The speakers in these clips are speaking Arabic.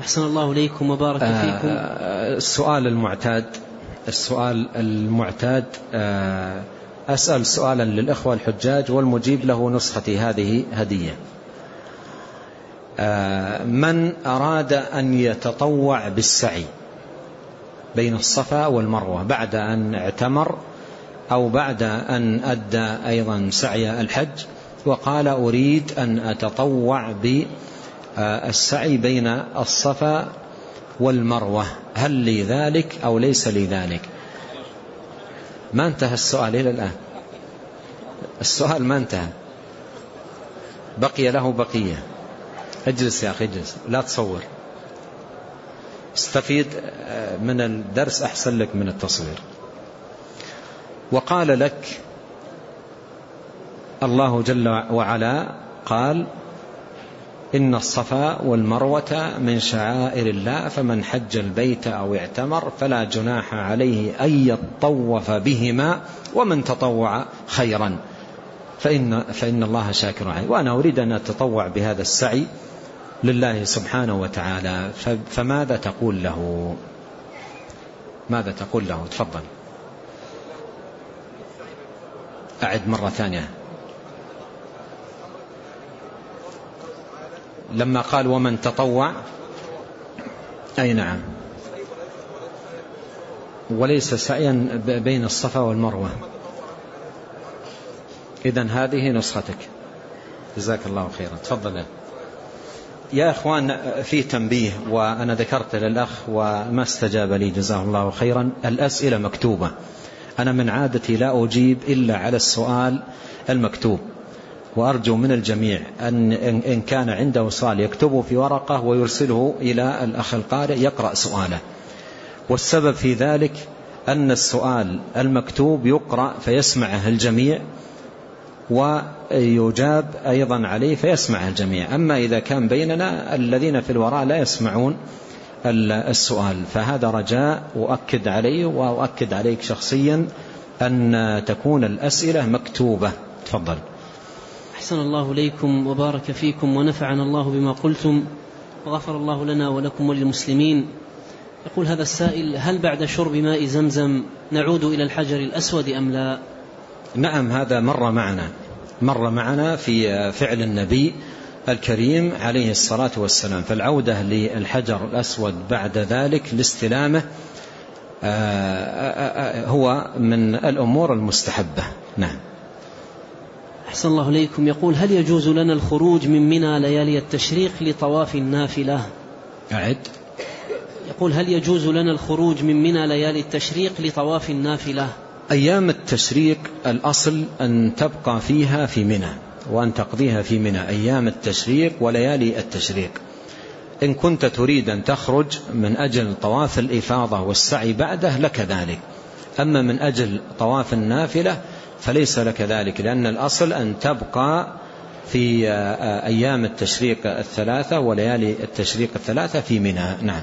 أحسن الله إليكم وبارك آه، فيكم. السؤال المعتاد السؤال المعتاد آه، أسأل سؤالا للإخوة الحجاج والمجيب له نسختي هذه هدية. آه، من أراد أن يتطوع بالسعي بين الصفا والمروة بعد أن اعتمر أو بعد أن أدى أيضا سعي الحج وقال أريد أن أتطوع بالسعي بين الصفا والمروة. هل لي ذلك أو ليس لي ذلك؟ ما انتهى السؤال إلى الآن. السؤال ما انتهى. بقي له بقية. اجلس يا أخي اجلس. لا تصور. استفيد من الدرس أحسن لك من التصوير. وقال لك الله جل وعلا قال إن الصفا والمروة من شعائر الله فمن حج البيت أو اعتمر فلا جناح عليه أن يطوف بهما ومن تطوع خيرا. فإن, فإن الله شاكر عليه. وأنا أريد أن أتطوع بهذا السعي لله سبحانه وتعالى. فماذا تقول له؟ ماذا تقول له؟ تفضل. أعد مرة ثانية. لما قال ومن تطوع أي نعم. وليس سعيا بين الصفا والمروة. إذن هذه نسختك. جزاك الله خيرا. تفضل. يا أخوان في تنبيه وأنا ذكرت للأخ وما استجاب لي جزاه الله خيرا. الأسئلة مكتوبة. أنا من عادتي لا أجيب إلا على السؤال المكتوب. وأرجو من الجميع أن إن كان عنده سؤال يكتبه في ورقة ويرسله إلى الأخ القارئ يقرأ سؤاله. والسبب في ذلك أن السؤال المكتوب يقرأ فيسمعه الجميع ويجاب أيضا عليه فيسمعه الجميع. أما إذا كان بيننا الذين في الوراء لا يسمعون السؤال فهذا رجاء أؤكد عليه وأؤكد عليك شخصيا أن تكون الأسئلة مكتوبة. تفضل. أحسن الله إليكم وبارك فيكم ونفعنا الله بما قلتم وغفر الله لنا ولكم وللمسلمين. يقول هذا السائل هل بعد شرب ماء زمزم نعود إلى الحجر الأسود أم لا؟ نعم هذا مر معنا. مر معنا في فعل النبي الكريم عليه الصلاة والسلام. فالعودة للحجر الأسود بعد ذلك لاستلامه آه، آه، آه، هو من الأمور المستحبة. نعم. أحسن الله إليكم. يقول هل يجوز لنا الخروج من منى ليالي التشريق لطواف النافلة؟ أعد. يقول هل يجوز لنا الخروج من منى ليالي التشريق لطواف النافلة؟ أيام التشريق الأصل أن تبقى فيها في منى وأن تقضيها في منى. أيام التشريق وليالي التشريق. إن كنت تريد أن تخرج من أجل طواف الإفاضة والسعي بعده لك ذلك. أما من أجل طواف النافلة فليس لك ذلك لأن الأصل أن تبقى في أيام التشريق الثلاثة وليالي التشريق الثلاثة في منى. نعم.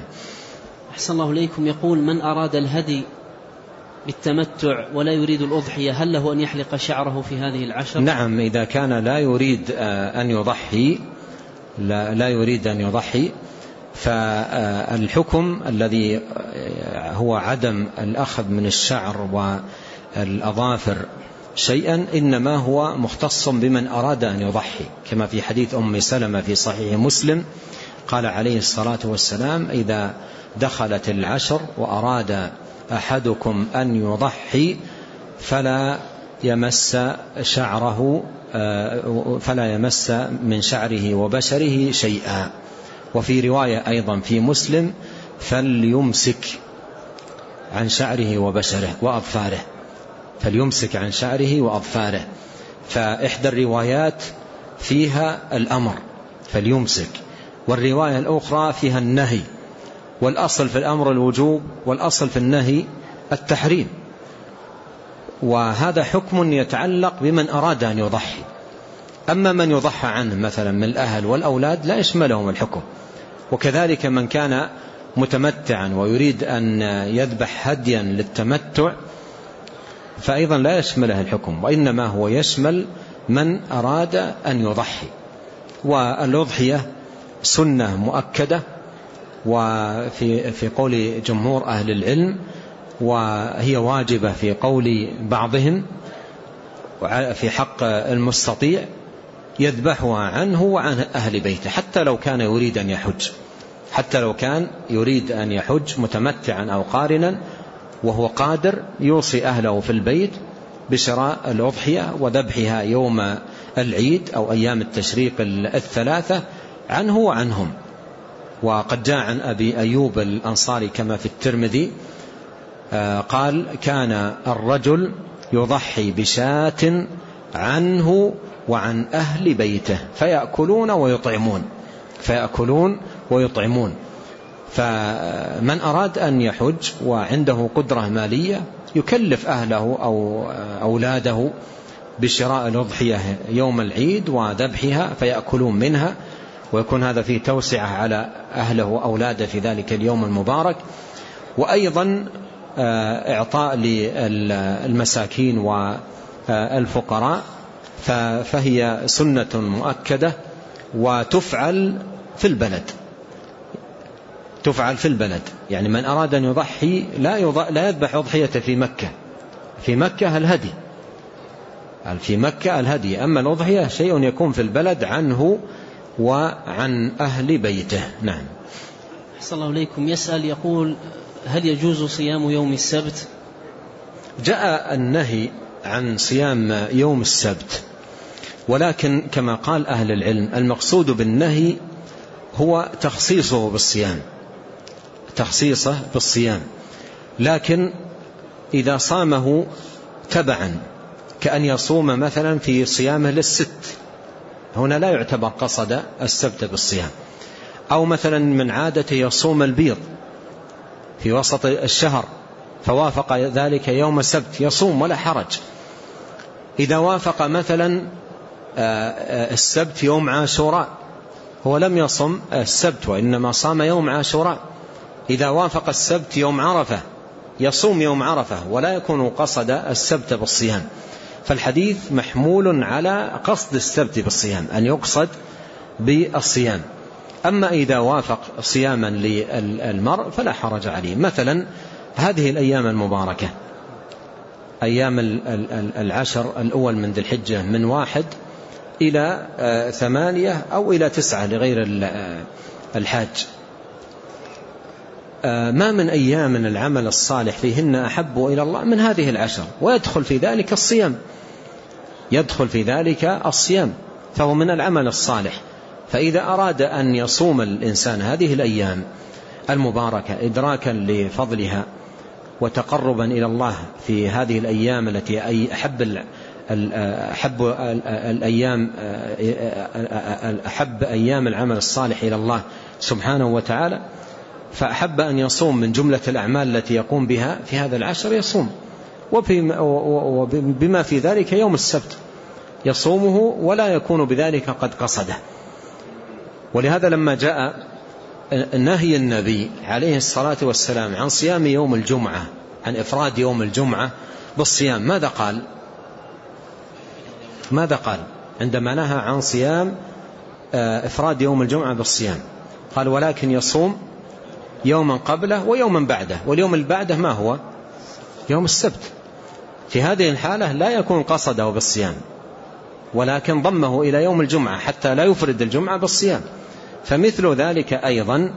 أحسن الله إليكم. يقول من أراد الهدي بالتمتع ولا يريد الأضحية هل له أن يحلق شعره في هذه العشر؟ نعم إذا كان لا يريد أن يضحي لا, لا يريد أن يضحي فالحكم الذي هو عدم الأخذ من الشعر والأظافر شيئا إنما هو مختص بمن أراد أن يضحي. كما في حديث أم سلمة في صحيح مسلم قال عليه الصلاة والسلام إذا دخلت العشر وأراد أحدكم أن يضحي فلا يمس شعره آه، فلا يمس من شعره وبشره شيئا. وفي رواية أيضا في مسلم فليمسك عن شعره وبشره وأظفاره. فليمسك عن شعره وأظفاره. فإحدى الروايات فيها الأمر فليمسك. والرواية الأخرى فيها النهي. والأصل في الأمر الوجوب والأصل في النهي التحريم. وهذا حكم يتعلق بمن أراد أن يضحي. أما من يضحى عنه مثلا من الأهل والأولاد لا يشملهم الحكم. وكذلك من كان متمتعا ويريد أن يذبح هديا للتمتع فأيضا لا يشمله الحكم وإنما هو يشمل من أراد أن يضحي. والأضحية سنة مؤكدة وفي في قول جمهور أهل العلم وهي واجبة في قول بعضهم في حق المستطيع يذبحها عنه وعن أهل بيته حتى لو كان يريد أن يحج حتى لو كان يريد أن يحج متمتعا أو قارنا وهو قادر يوصي أهله في البيت بشراء الأضحية وذبحها يوم العيد أو أيام التشريق الثلاثة عنه وعنهم. وقد جاء عن أبي أيوب الأنصاري كما في الترمذي آه، قال كان الرجل يضحي بشاة عنه وعن أهل بيته فيأكلون ويطعمون فيأكلون ويطعمون. فمن أراد أن يحج وعنده قدرة مالية يكلف أهله أو أولاده بشراء الأضحية يوم العيد وذبحها فيأكلون منها ويكون هذا فيه توسعة على أهله وأولاده في ذلك اليوم المبارك. وأيضا آه، إعطاء للمساكين والفقراء فهي سنة مؤكدة وتفعل في البلد. تفعل في البلد. يعني من أراد أن يضحي لا, لا يذبح أضحية في مكة. في مكة الهدي. في مكة الهدي. أما الأضحية شيء يكون في البلد عنه وعن أهل بيته. نعم. صلى الله عليكم يسأل يقول هل يجوز صيام يوم السبت؟ جاء النهي عن صيام يوم السبت. ولكن كما قال أهل العلم المقصود بالنهي هو تخصيصه بالصيام. تخصيصه بالصيام. لكن إذا صامه تبعا كأن يصوم مثلا في صيامه للست. هنا لا يعتبر قصد السبت بالصيام. أو مثلا من عادته يصوم البيض في وسط الشهر فوافق ذلك يوم السبت يصوم ولا حرج. إذا وافق مثلا آه، آه، السبت يوم عاشوراء هو لم يصم السبت وإنما صام يوم عاشوراء. إذا وافق السبت يوم عرفة يصوم يوم عرفة ولا يكون قصد السبت بالصيام. فالحديث محمول على قصد السبت بالصيام أن يقصد بالصيام. أما إذا وافق صياما للمرء فلا حرج عليه. مثلا هذه الأيام المباركة أيام العشر الأول من ذي الحجة من واحد إلى آه، ثمانية أو إلى تسعة لغير آه، الحاج. ما من أيام العمل الصالح فيهن أحب إلى الله من هذه العشر ويدخل في ذلك الصيام. يدخل في ذلك الصيام فهو من العمل الصالح. فإذا أراد أن يصوم الإنسان هذه الأيام المباركة إدراكا لفضلها وتقربا إلى الله في هذه الأيام التي أحب أحب الأيام أحب أيام العمل الصالح إلى الله سبحانه وتعالى فأحب أن يصوم من جملة الأعمال التي يقوم بها في هذا العشر يصوم. وبما في ذلك يوم السبت. يصومه ولا يكون بذلك قد قصده. ولهذا لما جاء نهي النبي عليه الصلاة والسلام عن صيام يوم الجمعة عن إفراد يوم الجمعة بالصيام ماذا قال؟ ماذا قال؟ عندما نهى عن صيام آه، إفراد يوم الجمعة بالصيام. قال ولكن يصوم يوما قبله ويوما بعده. واليوم اللي بعده ما هو؟ يوم السبت. في هذه الحالة لا يكون قصده بالصيام ولكن ضمه إلى يوم الجمعة حتى لا يفرد الجمعة بالصيام. فمثل ذلك أيضا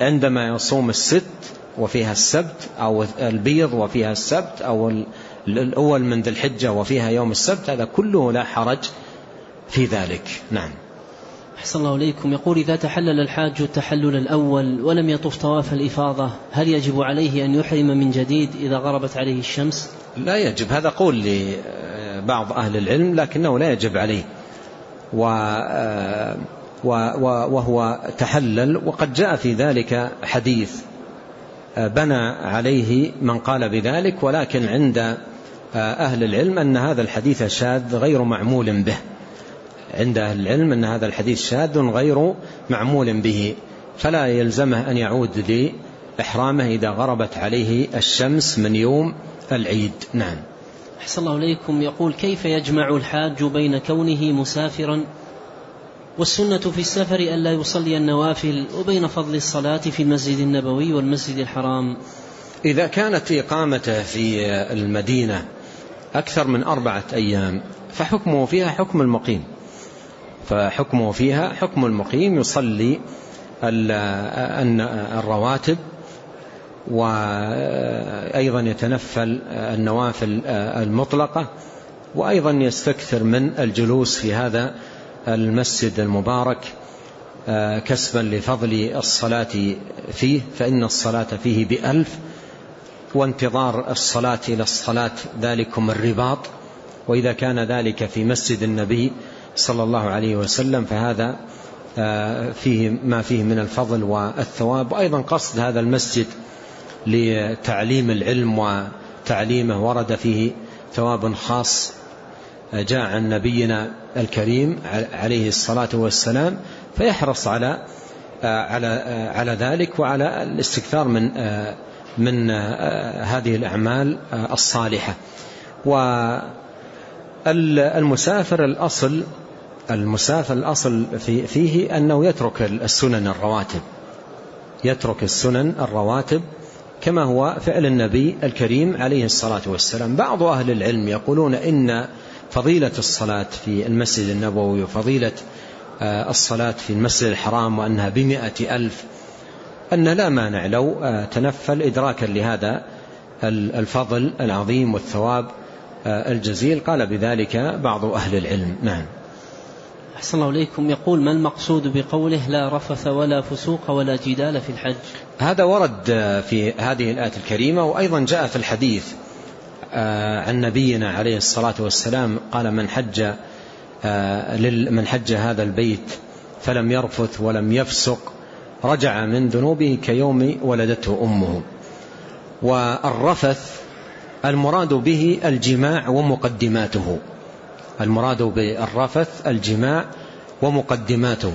عندما يصوم الست وفيها السبت أو البيض وفيها السبت أو الأول من ذي الحجة وفيها يوم السبت هذا كله لا حرج في ذلك. نعم. أحسن الله إليكم. يقول إذا تحلل الحاج التحلل الأول ولم يطف طواف الإفاضة هل يجب عليه أن يحرم من جديد إذا غربت عليه الشمس؟ لا يجب. هذا قول لبعض أهل العلم لكنه لا يجب عليه. و وهو تحلل وقد جاء في ذلك حديث بنى عليه من قال بذلك ولكن عند أهل العلم أن هذا الحديث شاذ غير معمول به. عند أهل العلم أن هذا الحديث شاذ غير معمول به فلا يلزمه أن يعود لإحرامه إذا غربت عليه الشمس من يوم العيد. نعم. أحسن الله إليكم. يقول كيف يجمع الحاج بين كونه مسافرا والسنة في السفر ألا يصلي النوافل وبين فضل الصلاة في المسجد النبوي والمسجد الحرام؟ إذا كانت إقامته في المدينة أكثر من أربعة أيام فحكمه فيها حكم المقيم. فحكمه فيها حكم المقيم يصلي الرواتب وأيضا يتنفل النوافل المطلقة وأيضا يستكثر من الجلوس في هذا المسجد المبارك كسبا لفضل الصلاة فيه فإن الصلاة فيه بألف وانتظار الصلاة إلى الصلاة ذلكم الرباط وإذا كان ذلك في مسجد النبي صلى الله عليه وسلم فهذا فيه ما فيه من الفضل والثواب. وأيضا قصد هذا المسجد لتعليم العلم وتعليمه ورد فيه ثواب خاص جاء عن نبينا الكريم عليه الصلاة والسلام فيحرص على على على ذلك وعلى الاستكثار من من هذه الأعمال الصالحة. والمسافر الأصل المسافر الأصل فيه أنه يترك السنن الرواتب يترك السنن الرواتب كما هو فعل النبي الكريم عليه الصلاة والسلام. بعض أهل العلم يقولون إن فضيلة الصلاة في المسجد النبوي وفضيلة الصلاة في المسجد الحرام وأنها بمئة ألف أن لا مانع لو تنفل إدراكا لهذا الفضل العظيم والثواب الجزيل. قال بذلك بعض أهل العلم. نعم. أحسن الله إليكم. يقول ما المقصود بقوله لا رفث ولا فسوق ولا جدال في الحج؟ هذا ورد في هذه الآية الكريمة وأيضا جاء في الحديث. عن نبينا عليه الصلاة والسلام قال من حج من حج هذا البيت فلم يرفث ولم يفسق رجع من ذنوبه كيوم ولدته أمه. والرفث المراد به الجماع ومقدماته. المراد بالرفث الجماع ومقدماته.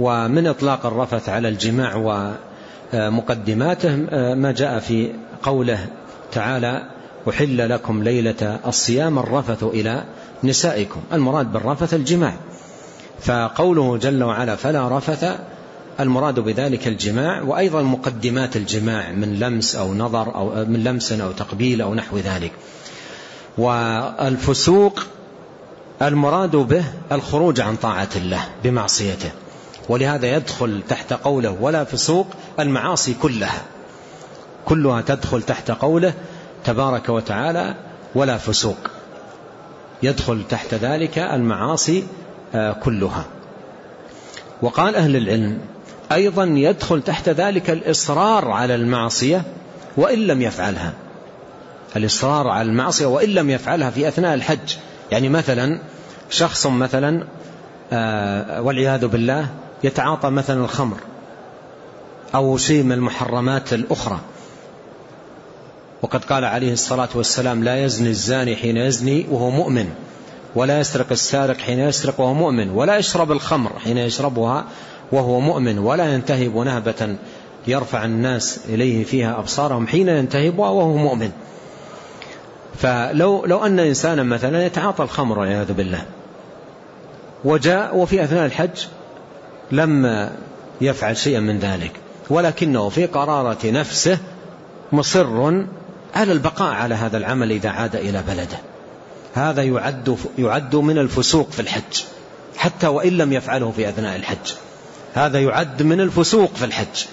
ومن إطلاق الرفث على الجماع ومقدماته ما جاء في قوله تعالى أحل لكم ليلة الصيام الرفث إلى نسائكم. المراد بالرفث الجماع. فقوله جل وعلا فلا رفث المراد بذلك الجماع. وأيضا مقدمات الجماع من لمس أو نظر أو من لمس أو تقبيل أو نحو ذلك. والفسوق المراد به الخروج عن طاعة الله بمعصيته ولهذا يدخل تحت قوله ولا فسوق المعاصي كلها. كلها تدخل تحت قوله تبارك وتعالى ولا فسوق يدخل تحت ذلك المعاصي كلها. وقال أهل العلم أيضا يدخل تحت ذلك الإصرار على المعصية وإن لم يفعلها. الإصرار على المعصية وإن لم يفعلها في أثناء الحج. يعني مثلا شخص مثلا والعياذ بالله يتعاطى مثلا الخمر أو شيء من المحرمات الأخرى. وقد قال عليه الصلاة والسلام لا يزني الزاني حين يزني وهو مؤمن ولا يسرق السارق حين يسرق وهو مؤمن ولا يشرب الخمر حين يشربها وهو مؤمن ولا ينتهب نهبة يرفع الناس إليه فيها أبصارهم حين ينتهبها وهو مؤمن. فلو لو أن إنسانا مثلا يتعاطى الخمر والعياذ بالله وجاء وفي أثناء الحج لم يفعل شيئا من ذلك ولكنه في قرارة نفسه مصر على البقاء على هذا العمل إذا عاد إلى بلده. هذا يعد, يعد من الفسوق في الحج حتى وإن لم يفعله في أثناء الحج. هذا يعد من الفسوق في الحج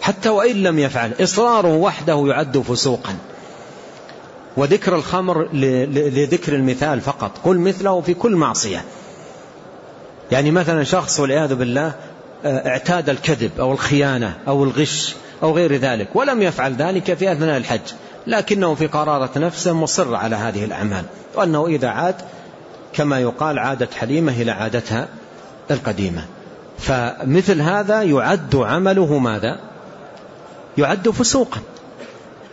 حتى وإن لم يفعل إصراره وحده يعد فسوقا. وذكر الخمر لذكر المثال فقط. قل مثله في كل معصية. يعني مثلا شخص والعياذ بالله اعتاد الكذب أو الخيانة أو الغش أو غير ذلك ولم يفعل ذلك في أثناء الحج. لكنه في قرارة نفسه مصر على هذه الأعمال. وأنه إذا عاد كما يقال عادت حليمة إلى عادتها القديمة. فمثل هذا يعد عمله ماذا؟ يعد فسوقا.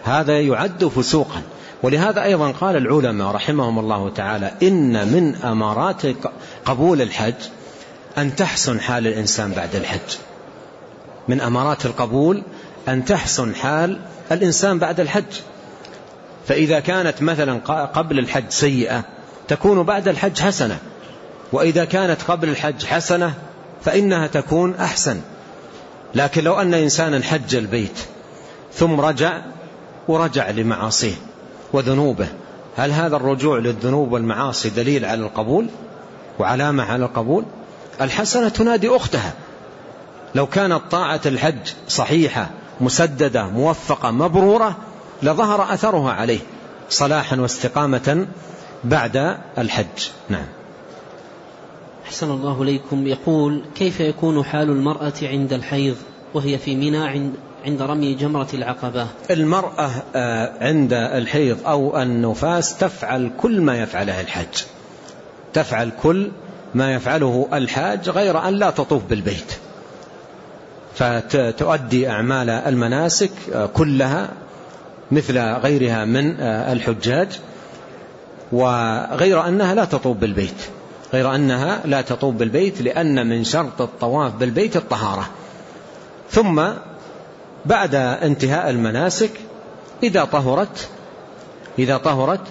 هذا يعد فسوقا. ولهذا أيضا قال العلماء رحمهم الله تعالى إن من أمارات قبول الحج أن تحسن حال الإنسان بعد الحج. من أمارات القبول أن تحسن حال الإنسان بعد الحج. فإذا كانت مثلا قبل الحج سيئة تكون بعد الحج حسنة وإذا كانت قبل الحج حسنة فإنها تكون أحسن. لكن لو أن إنسانا حج البيت ثم رجع ورجع لمعاصيه. وذنوبه. هل هذا الرجوع للذنوب والمعاصي دليل على القبول وعلامة على القبول؟ الحسنة تنادي أختها. لو كانت طاعة الحج صحيحة مسددة موفقة مبرورة لظهر أثرها عليه صلاحا واستقامة بعد الحج. نعم. أحسن الله ليكم يقول كيف يكون حال المرأة عند الحيض وهي في منى عند عند رمي جمرة العقبة. المرأة آه، عند الحيض أو النفاس تفعل كل ما يفعله الحاج. تفعل كل ما يفعله الحاج غير أن لا تطوف بالبيت. فتؤدي أعمال المناسك آه، كلها مثل غيرها من آه، الحجاج وغير أنها لا تطوف بالبيت. غير أنها لا تطوف بالبيت لأن من شرط الطواف بالبيت الطهارة. ثم بعد انتهاء المناسك إذا طهرت إذا طهرت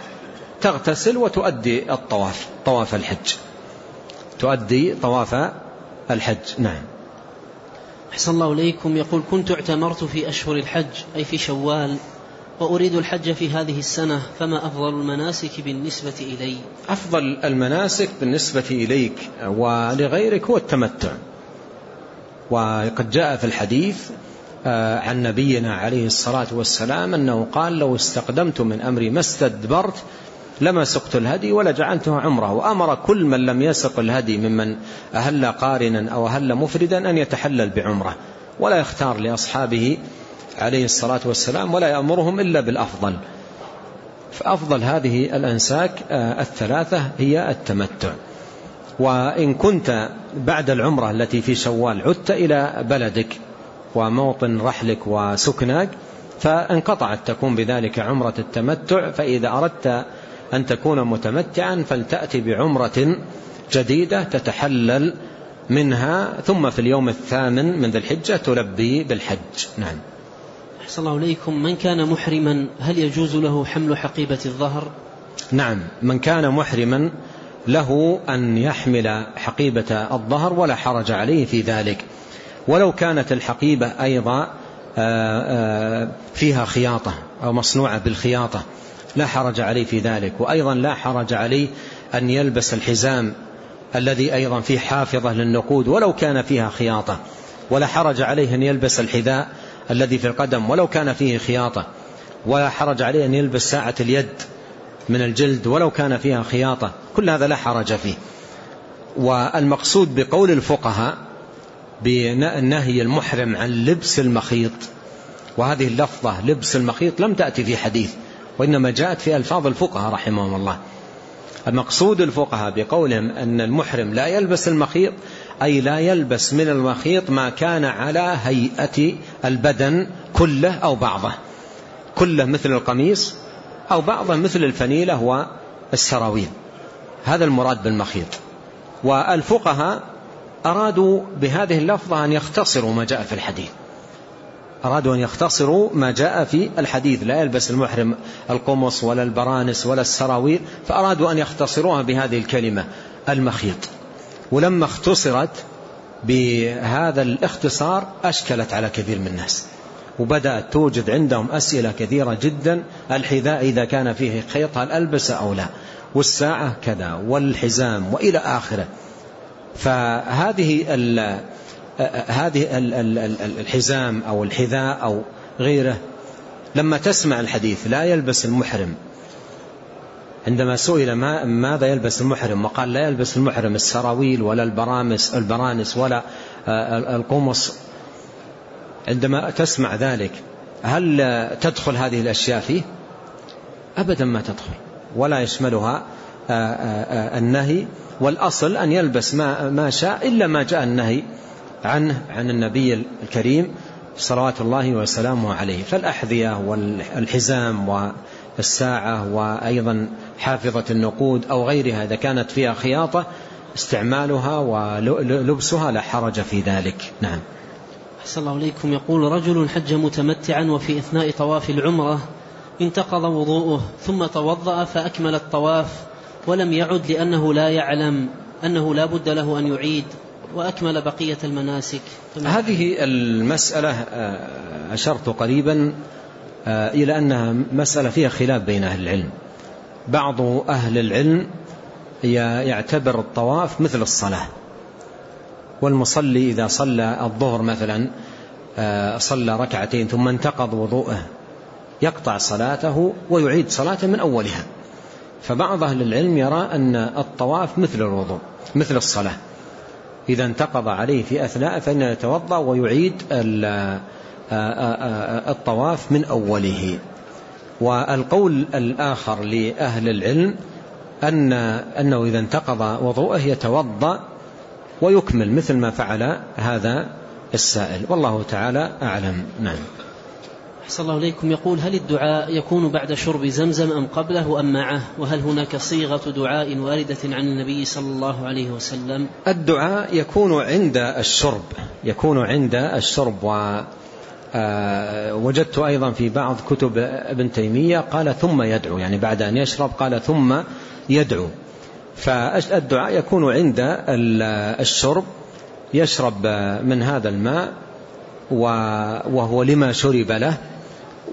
تغتسل وتؤدي الطواف طواف الحج. تؤدي طواف الحج نعم. أحسن الله إليكم. يقول كنت اعتمرت في أشهر الحج أي في شوال وأريد الحج في هذه السنة فما أفضل المناسك بالنسبة إلي؟ أفضل المناسك بالنسبة إليك ولغيرك هو التمتع. وقد جاء في الحديث عن نبينا عليه الصلاة والسلام أنه قال لو استقدمت من أمري ما استدبرت لما سقت الهدي ولا جعلته عمرة. وأمر كل من لم يسق الهدي ممن أهل قارنا أو أهل مفردا أن يتحلل بعمرة ولا يختار لأصحابه عليه الصلاة والسلام ولا يأمرهم إلا بالأفضل. فأفضل هذه الأنساك آه، الثلاثة هي التمتع. وإن كنت بعد العمرة التي في شوال عدت إلى بلدك وموطن رحلك وسكنك فانقطعت تكون بذلك عمرة التمتع فإذا أردت أن تكون متمتعا فلتأتي بعمرة جديدة تتحلل منها ثم في اليوم الثامن من ذي الحجة تلبي بالحج. نعم. أحسن الله إليكم. من كان محرما هل يجوز له حمل حقيبة الظهر؟ نعم. من كان محرما له أن يحمل حقيبة الظهر ولا حرج عليه في ذلك. ولو كانت الحقيبة أيضا آه، آه، فيها خياطة أو مصنوعة بالخياطة لا حرج عليه في ذلك. وأيضا لا حرج عليه أن يلبس الحزام الذي أيضا فيه حافظة للنقود ولو كان فيها خياطة. ولا حرج عليه أن يلبس الحذاء الذي في القدم ولو كان فيه خياطة. ولا حرج عليه أن يلبس ساعة اليد من الجلد ولو كان فيها خياطة. كل هذا لا حرج فيه. والمقصود بقول الفقهاء بنهي المحرم عن لبس المخيط. وهذه اللفظة لبس المخيط لم تأتي في حديث وإنما جاءت في ألفاظ الفقهاء رحمهم الله. المقصود الفقهاء بقولهم أن المحرم لا يلبس المخيط أي لا يلبس من المخيط ما كان على هيئة البدن كله أو بعضه. كله مثل القميص أو بعضه مثل الفنيلة والسراويل. هذا المراد بالمخيط. والفقهاء أرادوا بهذه اللفظة أن يختصروا ما جاء في الحديث. أرادوا أن يختصروا ما جاء في الحديث. لا يلبس المحرم القمص ولا البرانس ولا السراويل فأرادوا أن يختصروها بهذه الكلمة المخيط. ولما اختصرت بهذا الاختصار أشكلت على كثير من الناس وبدأت توجد عندهم أسئلة كثيرة جدا الحذاء إذا كان فيه خيط هل ألبس أو لا؟ والساعة كذا والحزام وإلى آخره. فهذه ال هذه الحزام أو الحذاء أو غيره لما تسمع الحديث لا يلبس المحرم. عندما سئل ما ماذا يلبس المحرم وقال لا يلبس المحرم السراويل ولا البرامس البرانس ولا القمص. عندما تسمع ذلك هل تدخل هذه الأشياء فيه؟ أبدا ما تدخل ولا يشملها النهي والأصل أن يلبس ما, ما شاء إلا ما جاء النهي عنه عن النبي الكريم صلوات الله وسلامه عليه. فالأحذية والحزام والساعة وأيضا حافظة النقود أو غيرها إذا كانت فيها خياطة استعمالها ولبسها لا حرج في ذلك. نعم. أحسن الله عليكم يقول رجل حج متمتعا وفي إثناء طواف العمرة انتقض وضوءه ثم توضأ فأكمل الطواف ولم يعد لأنه لا يعلم أنه لا بد له أن يعيد وأكمل بقية المناسك. هذه المسألة آه، أشرت قريبا آه، إلى أنها مسألة فيها خلاف بين أهل العلم. بعض أهل العلم يعتبر الطواف مثل الصلاة. والمصلي إذا صلى الظهر مثلا آه، صلى ركعتين ثم انتقض وضوءه يقطع صلاته ويعيد صلاته من أولها. فبعض أهل العلم يرى أن الطواف مثل الوضوء مثل الصلاة. إذا انتقض عليه في أثناء فإنه يتوضأ ويعيد الطواف من أوله. والقول الآخر لأهل العلم أن أنه إذا انتقض وضوءه يتوضأ ويكمل مثل ما فعل هذا السائل. والله تعالى أعلم. نعم. أحسن الله إليكم. يقول هل الدعاء يكون بعد شرب زمزم أم قبله أم معه؟ وهل هناك صيغة دعاء واردة عن النبي صلى الله عليه وسلم؟ الدعاء يكون عند الشرب يكون عند الشرب. آه، وجدت أيضا في بعض كتب ابن تيمية قال ثم يدعو يعني بعد أن يشرب قال ثم يدعو. فالدعاء يكون عند الشرب يشرب من هذا الماء وهو لما شرب له.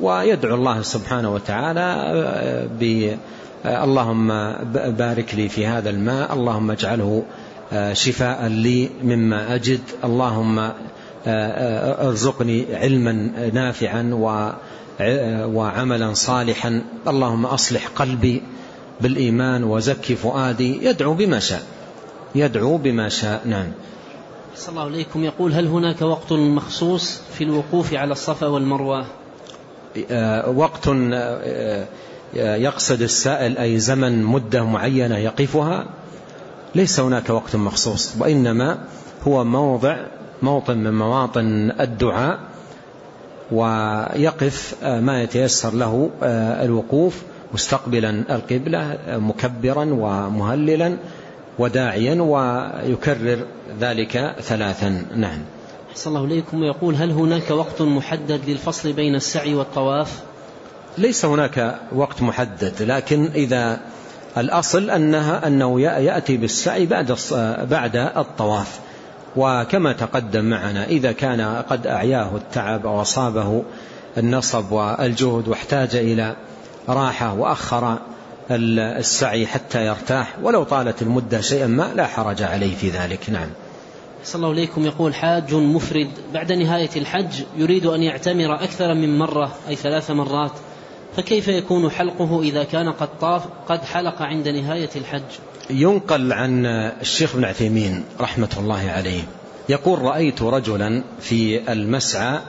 ويدعو الله سبحانه وتعالى ب اللهم بارك لي في هذا الماء اللهم اجعله شفاء لي مما أجد اللهم ارزقني علما نافعا وعملا صالحا اللهم أصلح قلبي بالإيمان وزكي فؤادي يدعو بما شاء يدعو بما شاء نعم. صلى الله عليكم. يقول هل هناك وقت مخصوص في الوقوف على الصفا والمروة؟ آه، وقت آه، يقصد السائل أي زمن مدة معينة يقفها ليس هناك وقت مخصوص وإنما هو موضع موطن من مواطن الدعاء ويقف آه، ما يتيسر له الوقوف مستقبلا القبلة مكبرا ومهللا وداعيا ويكرر ذلك ثلاثا نعم. صلى الله عليكم ويقول هل هناك وقت محدد للفصل بين السعي والطواف؟ ليس هناك وقت محدد لكن إذا الأصل أنها أنه يأتي بالسعي بعد بعد الطواف. وكما تقدم معنا إذا كان قد أعياه التعب أو أصابه النصب والجهد واحتاج إلى راحة وأخر السعي حتى يرتاح ولو طالت المدة شيئا ما لا حرج عليه في ذلك. نعم. صلى الله عليكم يقول حاج مفرد بعد نهاية الحج يريد أن يعتمر أكثر من مرة أي ثلاث مرات. فكيف يكون حلقه إذا كان قد طاف قد حلق عند نهاية الحج؟ ينقل عن الشيخ ابن عثيمين رحمة الله عليه. يقول رأيت رجلا في المسعى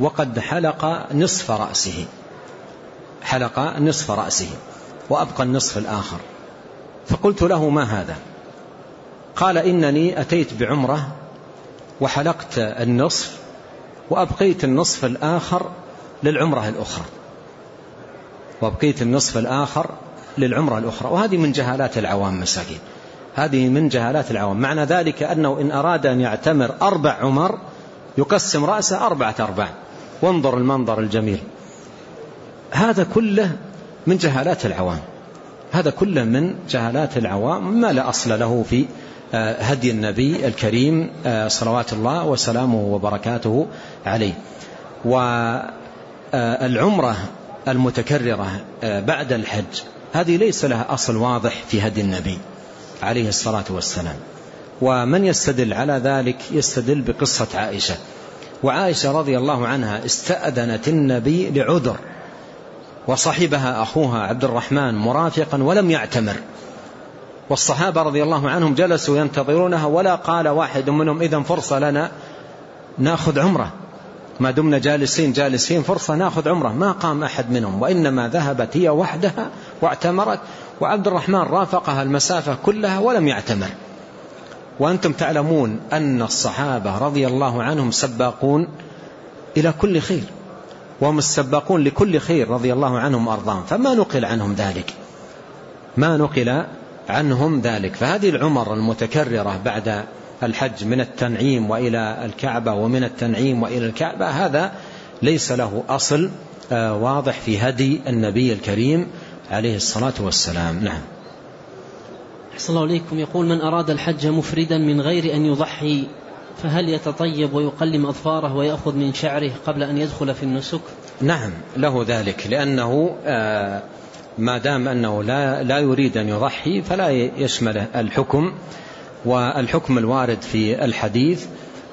وقد حلق نصف رأسه. حلق نصف رأسه وأبقى النصف الآخر. فقلت له ما هذا؟ قال إنني أتيت بعمرة وحلقت النصف وأبقيت النصف الآخر للعمرة الأخرى. وأبقيت النصف الآخر للعمرة الأخرى. وهذه من جهالات العوام مساكين. هذه من جهالات العوام. معنى ذلك أنه إن أراد أن يعتمر أربع عمر يقسم رأسه أربعة أرباع. وانظر المنظر الجميل. هذا كله من جهالات العوام. هذا كله من جهالات العوام ما لا أصل له في آه، هدي النبي الكريم آه، صلوات الله وسلامه وبركاته عليه. والعمرة المتكررة آه، بعد الحج هذه ليس لها أصل واضح في هدي النبي عليه الصلاة والسلام. ومن يستدل على ذلك يستدل بقصة عائشة. وعائشة رضي الله عنها استأذنت النبي لعذر. وصحبها أخوها عبد الرحمن مرافقا ولم يعتمر. والصحابة رضي الله عنهم جلسوا ينتظرونها ولا قال واحد منهم إذا فرصة لنا نأخذ عمرة. ما دمنا جالسين جالسين فرصة نأخذ عمرة. ما قام أحد منهم. وإنما ذهبت هي وحدها واعتمرت. وعبد الرحمن رافقها المسافة كلها ولم يعتمر. وأنتم تعلمون أن الصحابة رضي الله عنهم سباقون إلى كل خير. وهم السباقون لكل خير رضي الله عنهم وأرضاهم. فما نقل عنهم ذلك. ما نقل عنهم ذلك. فهذه العمر المتكررة بعد الحج من التنعيم وإلى الكعبة ومن التنعيم وإلى الكعبة هذا ليس له أصل آه، واضح في هدي النبي الكريم عليه الصلاة والسلام. نعم. أحسن الله إليكم. يقول من أراد الحج مفردا من غير أن يضحي فهل يتطيب ويقلم أظفاره ويأخذ من شعره قبل أن يدخل في النسك؟ نعم له ذلك لأنه آه، ما دام أنه لا, لا يريد أن يضحي فلا يشمله الحكم والحكم الوارد في الحديث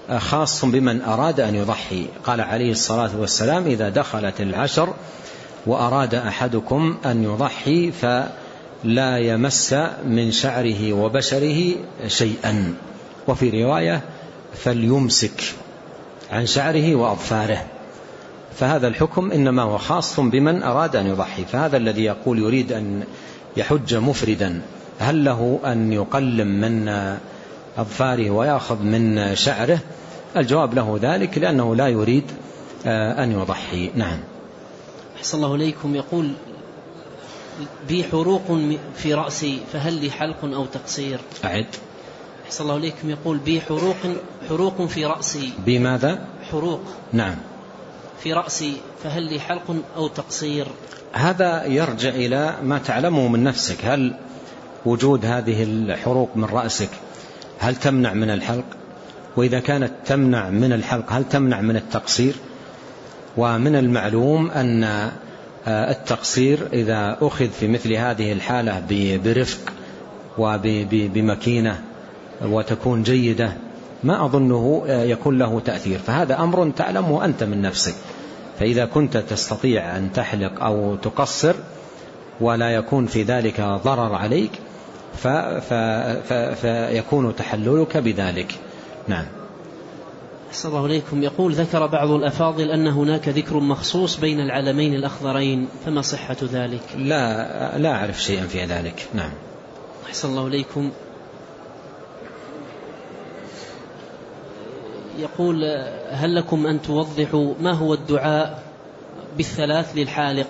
آه، خاص بمن أراد أن يضحي. قال عليه الصلاة والسلام إذا دخلت العشر وأراد أحدكم أن يضحي فلا يمس من شعره وبشره شيئا. وفي رواية فليمسك عن شعره وأظفاره. فهذا الحكم إنما هو خاص بمن أراد أن يضحي. فهذا الذي يقول يريد أن يحج مفردا هل له أن يقلم من أظفاره ويأخذ من شعره؟ الجواب له ذلك لأنه لا يريد آه، أن يضحي. نعم. أحسن الله إليكم. يقول بي حروق في رأسي فهل لي حلق أو تقصير؟ أعد. أحسن الله إليكم. يقول بي حروق حروق في رأسي. بماذا حروق. نعم. في رأسي فهل لي حلق أو تقصير؟ هذا يرجع إلى ما تعلمه من نفسك. هل وجود هذه الحروق من رأسك هل تمنع من الحلق؟ وإذا كانت تمنع من الحلق هل تمنع من التقصير؟ ومن المعلوم أن آه، التقصير إذا أخذ في مثل هذه الحالة برفق وبمكينة وتكون جيدة ما أظنه آه، يكون له تأثير. فهذا أمر تعلمه أنت من نفسك. فإذا كنت تستطيع أن تحلق أو تقصر ولا يكون في ذلك ضرر عليك فيكون تحللك بذلك. نعم. أحسن الله إليكم. يقول ذكر بعض الأفاضل أن هناك ذكر مخصوص بين العلمين الأخضرين فما صحة ذلك؟ لا لا أعرف شيئا في ذلك. نعم. أحسن الله إليكم. يقول هل لكم أن توضحوا ما هو الدعاء بالثلاث للحالق؟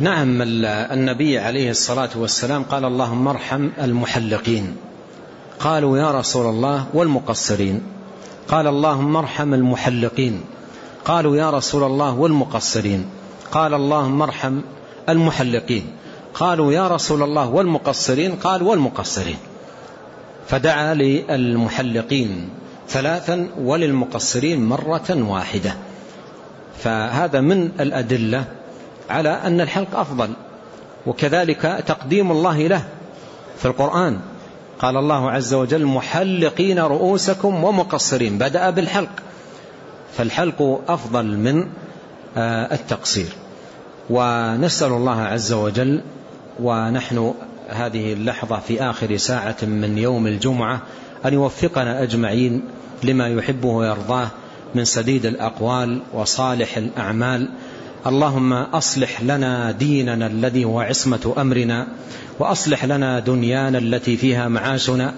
نعم النبي عليه الصلاة والسلام قال اللهم ارحم المحلقين. قالوا يا رسول الله والمقصرين. قال اللهم ارحم المحلقين. قالوا يا رسول الله والمقصرين. قال اللهم ارحم المحلقين. قالوا يا رسول الله والمقصرين. قال والمقصرين. فدعا للمحلقين. ثلاثا وللمقصرين مرة واحدة. فهذا من الأدلة على أن الحلق أفضل وكذلك تقديم الله له في القرآن. قال الله عز وجل محلقين رؤوسكم ومقصرين. بدأ بالحلق. فالحلق أفضل من آه، التقصير. ونسأل الله عز وجل ونحن هذه اللحظة في آخر ساعة من يوم الجمعة أن يوفقنا أجمعين لما يحبه ويرضاه من سديد الأقوال وصالح الأعمال. اللهم أصلح لنا ديننا الذي هو عصمة أمرنا وأصلح لنا دنيانا التي فيها معاشنا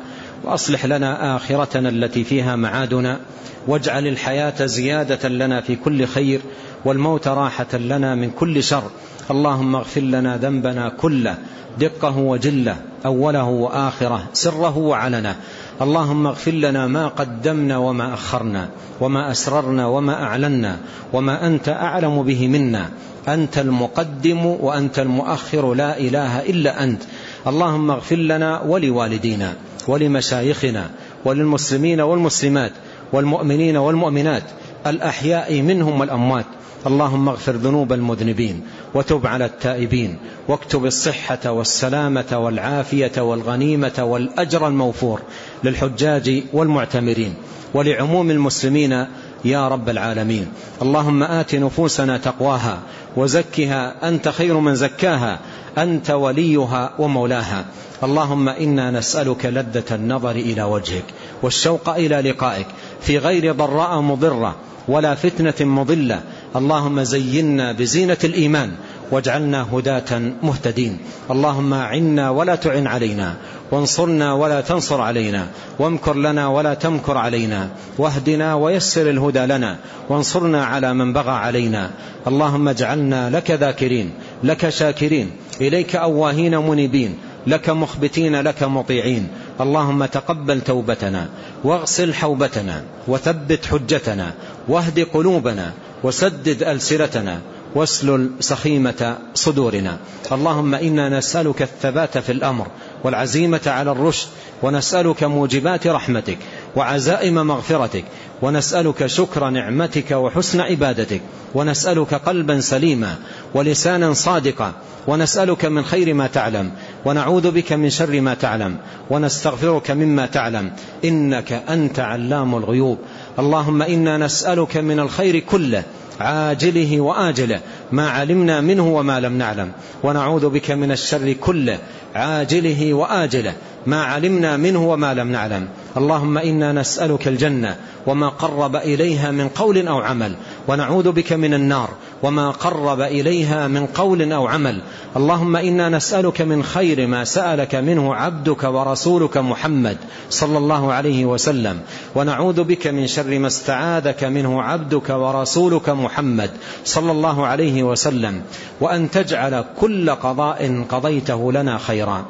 وأصلح لنا آخرتنا التي فيها معادنا واجعل الحياة زيادة لنا في كل خير والموت راحة لنا من كل شر. اللهم اغفر لنا ذنبنا كله دقه وجله أوله وآخره سره وعلنه. اللهم اغفر لنا ما قدمنا وما أخرنا وما أسررنا وما أعلنا وما أنت أعلم به منا. أنت المقدم وأنت المؤخر لا إله إلا أنت. اللهم اغفر لنا ولوالدينا. ولمشايخنا وللمسلمين والمسلمات والمؤمنين والمؤمنات الأحياء منهم والأموات اللهم اغفر ذنوب المذنبين وتب على التائبين واكتب الصحة والسلامة والعافية والغنيمة والأجر الموفور للحجاج والمعتمرين ولعموم المسلمين يا رب العالمين. اللهم آت نفوسنا تقواها وزكها أنت خير من زكاها أنت وليها ومولاها. اللهم إنا نسألك لذة النظر إلى وجهك والشوق إلى لقائك في غير ضراء مضرة ولا فتنة مضلة اللهم زينا بزينة الإيمان واجعلنا هداة مهتدين. اللهم أعنا ولا تعن علينا وانصرنا ولا تنصر علينا وامكر لنا ولا تمكر علينا واهدنا ويسر الهدى لنا وانصرنا على من بغى علينا. اللهم اجعلنا لك ذاكرين لك شاكرين إليك أواهين منيبين لك مخبتين لك مطيعين. اللهم تقبل توبتنا واغسل حوبتنا وثبت حجتنا واهد قلوبنا وسدد ألسنتنا واسلل سخيمة صدورنا. اللهم إنا نسألك الثبات في الأمر والعزيمة على الرشد ونسألك موجبات رحمتك وعزائم مغفرتك ونسألك شكر نعمتك وحسن عبادتك ونسألك قلبا سليما ولسانا صادقا ونسألك من خير ما تعلم ونعوذ بك من شر ما تعلم ونستغفرك مما تعلم إنك أنت علام الغيوب. اللهم إنا نسألك من الخير كله عاجله وآجله ما علمنا منه وما لم نعلم. ونعوذ بك من الشر كله عاجله وآجله ما علمنا منه وما لم نعلم. اللهم إنا نسألك الجنة وما قرب إليها من قول أو عمل. ونعوذ بك من النار وما قرب إليها من قول أو عمل. اللهم إنا نسألك من خير ما سألك منه عبدك ورسولك محمد صلى الله عليه وسلم. ونعوذ بك من شر ما استعاذك منه عبدك ورسولك محمد صلى الله عليه وسلم. وأن تجعل كل قضاء قضيته لنا خيرا.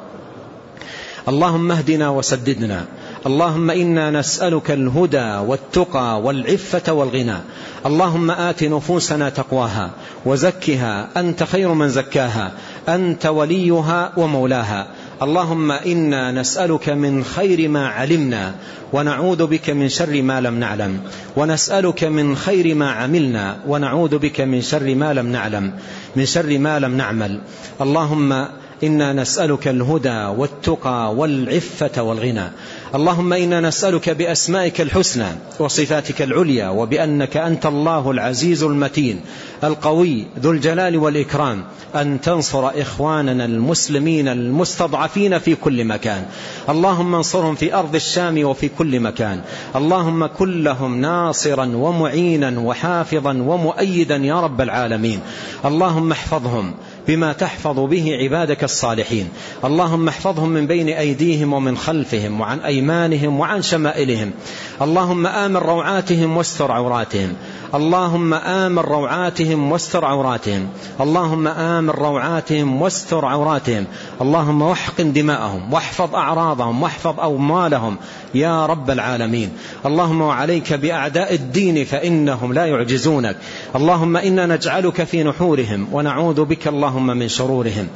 اللهم اهدنا وسددنا. اللهم إنا نسألك الهدى والتقى والعفة والغنى. اللهم آت نفوسنا تقواها وزكها. أنت خير من زكاها. أنت وليها ومولاها. اللهم إنا نسألك من خير ما علمنا ونعوذ بك من شر ما لم نعلم. ونسألك من خير ما عملنا ونعوذ بك من شر ما لم نعلم. من شر ما لم نعمل. اللهم إنا نسألك الهدى والتقى والعفة والغنى. اللهم إنا نسألك بأسمائك الحسنى وصفاتك العليا وبأنك أنت الله العزيز المتين القوي ذو الجلال والإكرام أن تنصر إخواننا المسلمين المستضعفين في كل مكان اللهم انصرهم في أرض الشام وفي كل مكان اللهم كن لهم ناصرا ومعينا وحافظا ومؤيدا يا رب العالمين اللهم احفظهم بما تحفظ به عبادك الصالحين. اللهم احفظهم من بين أيديهم ومن خلفهم وعن أيمانهم وعن شمائلهم. اللهم آمن روعاتهم واستر عوراتهم. اللهم آمن روعاتهم واستر عوراتهم. اللهم آمن روعاتهم واستر عوراتهم. اللهم واحقن دماءهم واحفظ أعراضهم واحفظ أموالهم. يا رب العالمين. اللهم وعليك بأعداء الدين فإنهم لا يعجزونك. اللهم إنا نجعلك في نحورهم ونعوذ بك اللهم من شرورهم.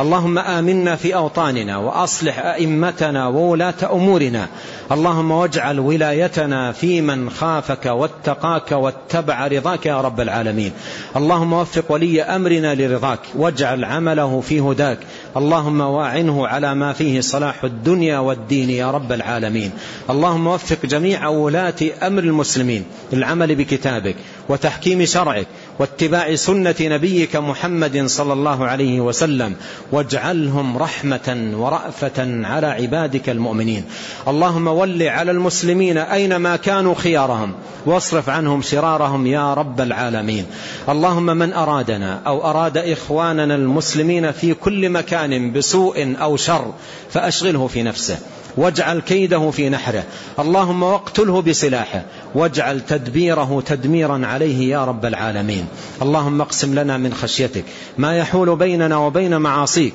اللهم آمنا في أوطاننا وأصلح أئمتنا وولاة أمورنا. اللهم واجعل ولايتنا في من خافك واتقاك واتبع رضاك يا رب العالمين. اللهم وفق ولي أمرنا لرضاك. واجعل عمله في هداك. اللهم واعنه على ما فيه صلاح الدنيا والدين يا رب العالمين. اللهم وفق جميع ولاة أمر المسلمين للعمل بكتابك وتحكيم شرعك واتباع سنة نبيك محمد صلى الله عليه وسلم واجعلهم رحمة ورأفة على عبادك المؤمنين. اللهم ول على المسلمين أينما كانوا خيارهم واصرف عنهم شرارهم يا رب العالمين. اللهم من أرادنا أو أراد إخواننا المسلمين في كل مكان بسوء أو شر فأشغله في نفسه. واجعل كيده في نحره. اللهم واقتله بسلاحه. واجعل تدبيره تدميرا عليه يا رب العالمين. اللهم اقسم لنا من خشيتك. ما يحول بيننا وبين معاصيك.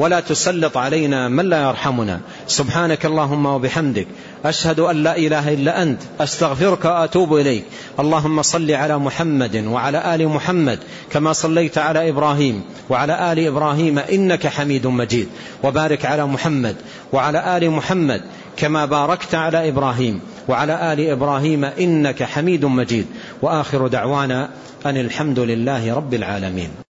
ولا تسلط علينا من لا يرحمنا. سبحانك اللهم وبحمدك. أشهد أن لا إله إلا أنت. أستغفرك وأتوب إليك. اللهم صل على محمد وعلى آل محمد كما صليت على إبراهيم وعلى آل إبراهيم إنك حميد مجيد. وبارك على محمد وعلى آل محمد كما باركت على إبراهيم وعلى آل إبراهيم إنك حميد مجيد. وآخر دعوانا أن الحمد لله رب العالمين.